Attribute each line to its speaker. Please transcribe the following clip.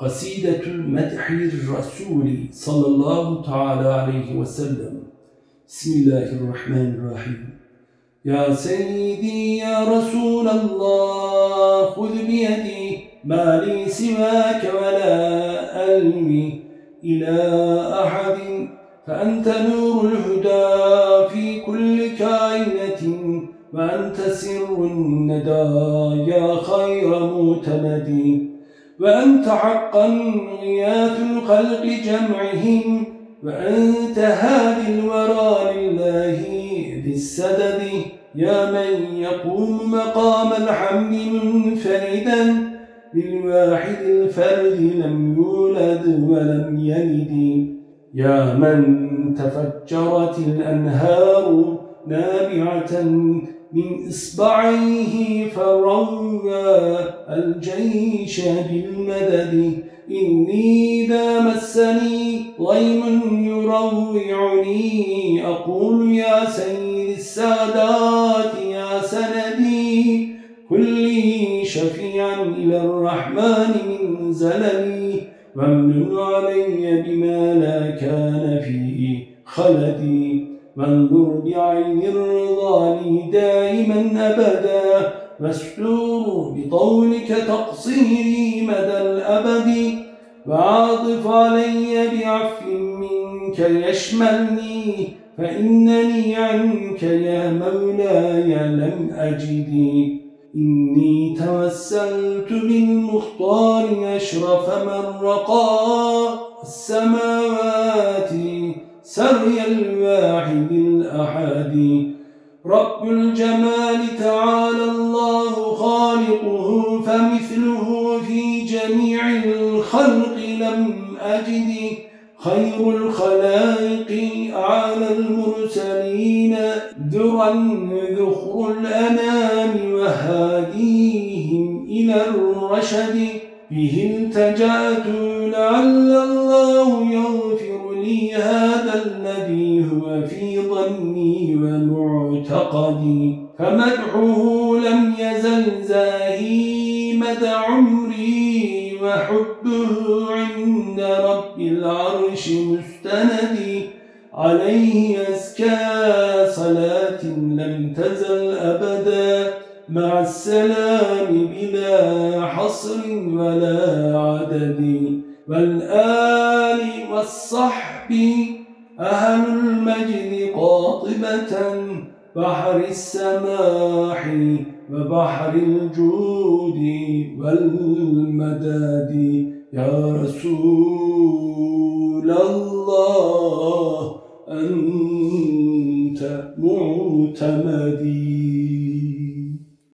Speaker 1: قصيدة المدح للرسول صلى الله تعالى عليه وسلم. بسم الله الرحمن الرحيم. يا سيدي يا رسول الله خذ بيدي ما لي سواك ولا ألمي إلى أحد فأنت نور الهدى في كل كائنة وأنت سر الندى يا خير متمد وأنت حقا غياث الخلق جمعهم وأنت هادي الورى لله ذي السدد يا من يقوم مقام الحمد منفردا للواحد الفرد لم يولد ولم يلد. يا من تفجرت الأنهار نابعة من إصبعيه فروى الجيش بالمدد. إني إذا مسني ضيم يروعني. أقول يا سيد السادات يا سندي كلي شفيعا إلى الرحمن من زللي وامن علي بما لا كان فيه خلدي. وانظر بعين الرضا لي دائما أبدا واستور بطولك تقصيري مدى الأبد. وعاطف علي بعف منك يشملني فإنني عنك يا مولاي لم أجدي إني توسلت بالمختار أشرف من رقى السماوات. سري الواحد الأحد رب الجمال تعالى الله خالقه فمثله في جميع الخلق لم أجد. خير الخلائق على المرسلين درا ذخر الأنام وهاديهم إلى الرشد. به التجأت لعل الله ومعتقدي فمدحه لم يزل زاهي مدى عمري وحبه عند رب العرش مستندي عليه أزكى صلاة لم تزل أبدا مع السلام بلا حصر ولا عدد. والآل والصحب أهل المجد قاطبة بحر السماح وبحر الجود والمداد. يا رسول الله أنت معتمدي.